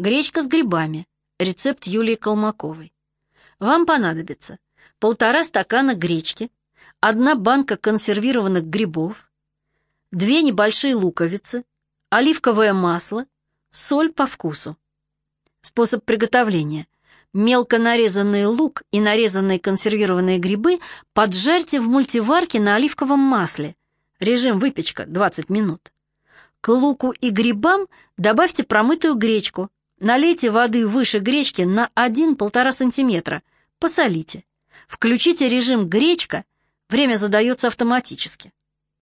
Гречка с грибами. Рецепт Юлии Колмаковой. Вам понадобится полтора стакана гречки, одна банка консервированных грибов, две небольшие луковицы, оливковое масло, соль по вкусу. Способ приготовления. Мелко нарезанный лук и нарезанные консервированные грибы поджарьте в мультиварке на оливковом масле. Режим выпечка 20 минут. К луку и грибам добавьте промытую гречку. Налейте воды выше гречки на 1-1,5 см. Посолите. Включите режим гречка. Время задается автоматически.